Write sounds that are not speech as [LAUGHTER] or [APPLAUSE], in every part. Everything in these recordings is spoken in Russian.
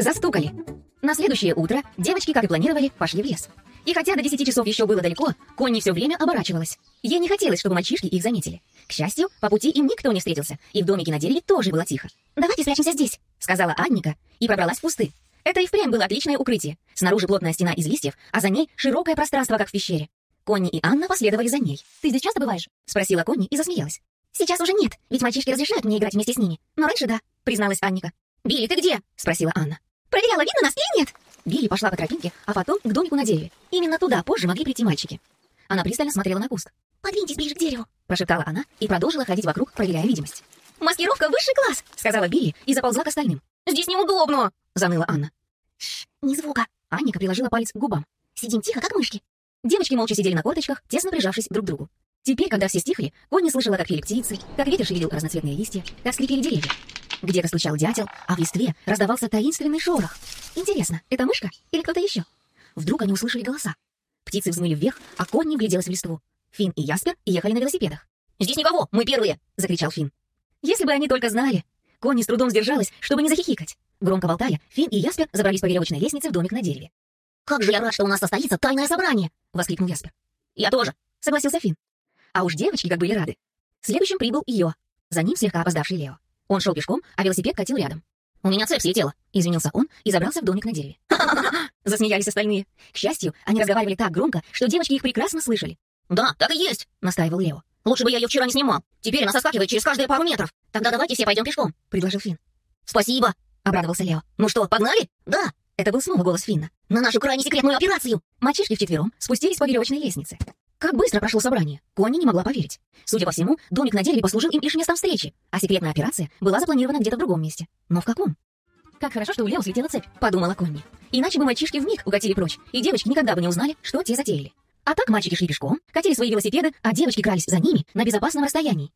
Застукали. На следующее утро девочки, как и планировали, пошли в лес. И хотя до 10 часов еще было далеко, Конни все время оборачивалась. Ей не хотелось, чтобы мальчишки их заметили. К счастью, по пути им никто не встретился, и в домике на дереве тоже было тихо. «Давайте спрячемся здесь», — сказала Анника и пробралась в кусты. Это и впрямь было отличное укрытие. Снаружи плотная стена из листьев, а за ней широкое пространство, как в пещере. Конни и Анна последовали за ней. «Ты здесь часто бываешь?» — спросила Конни и засмеялась. «Сейчас уже нет, ведь мальчишки разрешают мне играть вместе с ними. Но раньше да», — призналась Анника. «Билли, ты где?» — спросила Анна. «Проверяла, видно нас или нет?» Билли пошла по тропинке, а потом к домику на дереве. Именно туда позже могли прийти мальчики. Она пристально смотрела на куст. «Подвиньтесь ближе к дереву», — прошептала она и продолжила ходить вокруг, проверяя видимость. «Маскировка высший класс», — сказала Билли и заползла к остальным. «Здесь неудобно», — заныла Анна. «Шш, ни звука». Анника приложила палец к губам. «Сидим тихо, как мышки». Девочки молча сидели на корточках, тесно прижавшись друг к другу. Теперь, когда все стихли, Конни слышала, как пели птицы, как ветер шевелил разноцветные листья, как скрипели деревья. Где-то стучал дятел, а в листве раздавался таинственный шорох. Интересно, это мышка или кто-то еще? Вдруг они услышали голоса. Птицы взмыли вверх, а Конни вгляделась в листву. Финн и Яспер ехали на велосипедах. «Здесь никого, мы первые!» — закричал Финн. Если бы они только знали. Конни с трудом сдержалась, чтобы не захихикать. Громко болтая, Финн и Яспер забрались по веревочной лестнице в домик на дереве. «Как же я рад, что у нас состоится тайное собрание!» — воскликнул Яспер. «Я тоже!» — согласился Финн. А уж девочки как были рады. Следующим прибыл Йо. За ним слегка опоздавший Лео. Он шел пешком, а велосипед катил рядом. «У меня цепь слетела», — извинился он и забрался в домик на дереве. [LAUGHS] Засмеялись остальные. К счастью, они разговаривали так громко, что девочки их прекрасно слышали. «Да, так и есть», — настаивал Лео. «Лучше бы я ее вчера не снимал. Теперь она соскакивает через каждые пару метров. Тогда давайте все пойдем пешком», — предложил Финн. «Спасибо», — обрадовался Лео. «Ну что, погнали?» «Да». Это был снова голос Финна. «На нашу крайне секретную операцию!» Мальчишки вчетвером спустились по веревочной лестнице. Как быстро прошло собрание, Конни не могла поверить. Судя по всему, домик на дереве послужил им лишь местом встречи, а секретная операция была запланирована где-то в другом месте. Но в каком? «Как хорошо, что у Лео слетела цепь», — подумала Конни. Иначе бы мальчишки вмиг укатили прочь, и девочки никогда бы не узнали, что те затеяли. А так мальчики шли пешком, катили свои велосипеды, а девочки крались за ними на безопасном расстоянии.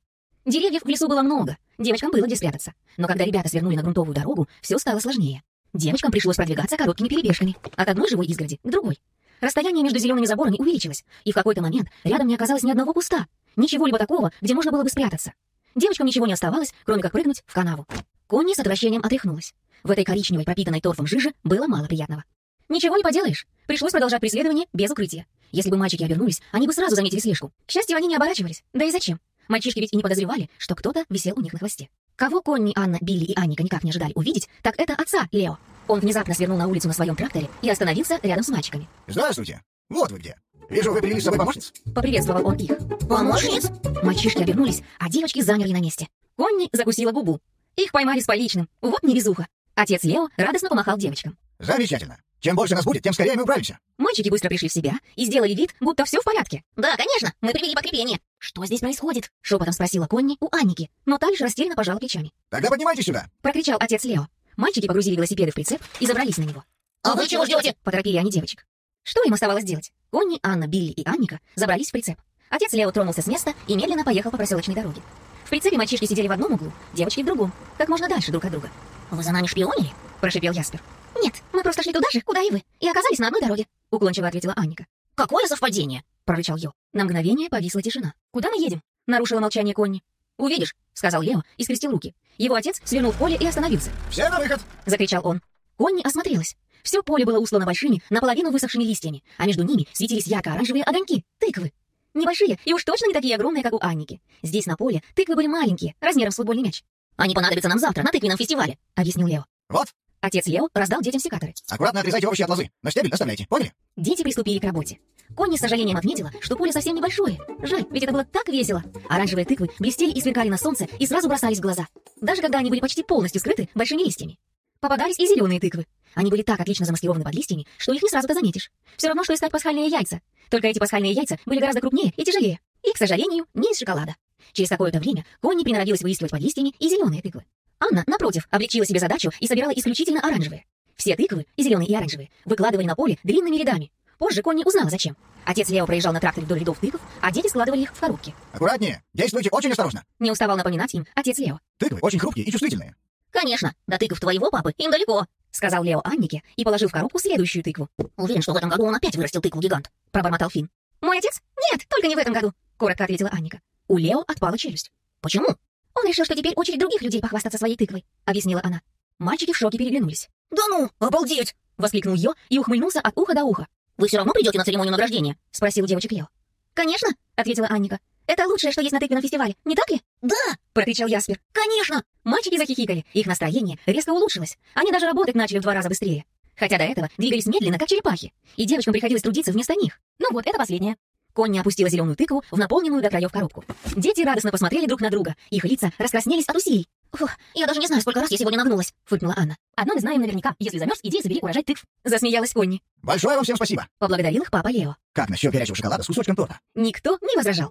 Деревьев в лесу было много, девочкам было где спрятаться. Но когда ребята свернули на грунтовую дорогу, все стало сложнее. Девочкам пришлось продвигаться короткими перебежками, от одной живой изгороди к другой. Расстояние между зелеными заборами увеличилось, и в какой-то момент рядом не оказалось ни одного куста, ничего-либо такого, где можно было бы спрятаться. Девочкам ничего не оставалось, кроме как прыгнуть в канаву. Конни с отвращением отряхнулась. В этой коричневой, пропитанной торфом жиже было мало приятного. Ничего не поделаешь. Пришлось продолжать преследование без укрытия. Если бы мальчики обернулись, они бы сразу заметили слежку. К счастью, они не оборачивались. Да и зачем? Мальчишки ведь и не подозревали, что кто-то висел у них на хвосте. Кого Конни, Анна, Билли и Анника никак не ожидали увидеть, так это отца Лео. Он внезапно свернул на улицу на своем тракторе и остановился рядом с мальчиками. «Здравствуйте! Вот вы где! Вижу, вы привели с собой помощниц?» Поприветствовал он их. «Помощниц?» Мальчишки обернулись, а девочки замерли на месте. Конни закусила губу. Их поймали с поличным. Вот невезуха. Отец Лео радостно помахал девочкам. «Замечательно! Чем больше нас будет, тем скорее мы управимся!» Мальчики быстро пришли в себя и сделали вид, будто все в порядке. «Да, конечно, мы привели подкрепление». «Что здесь происходит?» — шепотом спросила Конни у Анники, но та лишь растерянно пожала плечами. «Тогда поднимайтесь сюда!» — прокричал отец Лео. Мальчики погрузили велосипеды в прицеп и забрались на него. «А вы чего ждете?» — поторопили они девочек. Что им оставалось делать? Конни, Анна, Билли и Анника забрались в прицеп. Отец Лео тронулся с места и медленно поехал по проселочной дороге. В прицепе мальчишки сидели в одном углу, девочки в другом, как можно дальше друг от друга. «Вы за нами шпионили?» — прошипел Яспер. «Нет, мы просто шли туда же, куда и вы, и оказались на одной дороге», — уклончиво ответила Анника. «Какое совпадение?» — прорычал Йо. На мгновение повисла тишина. «Куда мы едем?» — нарушила молчание Конни. «Увидишь», — сказал Лео и скрестил руки. Его отец свернул в поле и остановился. «Все на выход!» — закричал он. Конни осмотрелась. Все поле было услано большими, наполовину высохшими листьями, а между ними светились ярко-оранжевые огоньки, тыквы. Небольшие и уж точно не такие огромные, как у Анники. Здесь на поле тыквы были маленькие, размером с футбольный мяч. «Они понадобятся нам завтра на тыквенном фестивале», — объяснил Лео. «Вот!» Отец Лео раздал детям секаторы. «Аккуратно отрезайте овощи от лозы, но стебель оставляйте, поняли?» Дети приступили к работе. Конни с сожалением отметила, что поле совсем небольшое. Жаль, ведь это было так весело. Оранжевые тыквы блестели и сверкали на солнце и сразу бросались в глаза, даже когда они были почти полностью скрыты большими листьями. Попадались и зеленые тыквы. Они были так отлично замаскированы под листьями, что их не сразу-то заметишь. Все равно, что искать пасхальные яйца. Только эти пасхальные яйца были гораздо крупнее и тяжелее. И, к сожалению, не из шоколада. Через какое-то время Конни приноровилась выискивать под листьями и зеленые тыквы. Анна, напротив, облегчила себе задачу и собирала исключительно оранжевые. Все тыквы, и зеленые, и оранжевые, выкладывали на поле длинными рядами. Позже Конни узнала, зачем. Отец Лео проезжал на тракторе вдоль рядов тыкв, а дети складывали их в коробки. «Аккуратнее! Действуйте очень осторожно!» Не уставал напоминать им отец Лео. «Тыквы очень хрупкие и чувствительные». «Конечно, до тыкв твоего папы им далеко», — сказал Лео Аннике и положил в коробку следующую тыкву. «Уверен, что в этом году он опять вырастил тыкву-гигант», — пробормотал Финн. «Мой отец? Нет, только не в этом году», — коротко ответила Анника. У Лео отпала челюсть. «Почему?» «Он решил, что теперь очередь других людей похвастаться своей тыквой», — объяснила она. Мальчики в шоке переглянулись. «Да ну, обалдеть!» — воскликнул Йо и ухмыльнулся от уха до уха. «Вы все равно придете на церемонию награждения?» — спросил девочек Йо. «Конечно», — ответила Анника. «Это лучшее, что есть на тыквенном фестивале, не так ли?» «Да!» — прокричал Яспер. «Конечно!» Мальчики захихикали, их настроение резко улучшилось. Они даже работать начали в два раза быстрее. Хотя до этого двигались медленно, как черепахи, и девочкам приходилось трудиться вместо них. Ну вот, это последнее. Конни опустила зеленую тыкву в наполненную до краев коробку. Дети радостно посмотрели друг на друга. Их лица раскраснелись от усилий. «Фух, я даже не знаю, сколько раз я сегодня нагнулась», — фыркнула Анна. «Одно мы знаем наверняка. Если замерз, иди и собери урожай тыкв». Засмеялась Конни. Большое вам всем спасибо. Поблагодарил их папа Лео. Как насчет горячего шоколада с кусочком торта? Никто не возражал.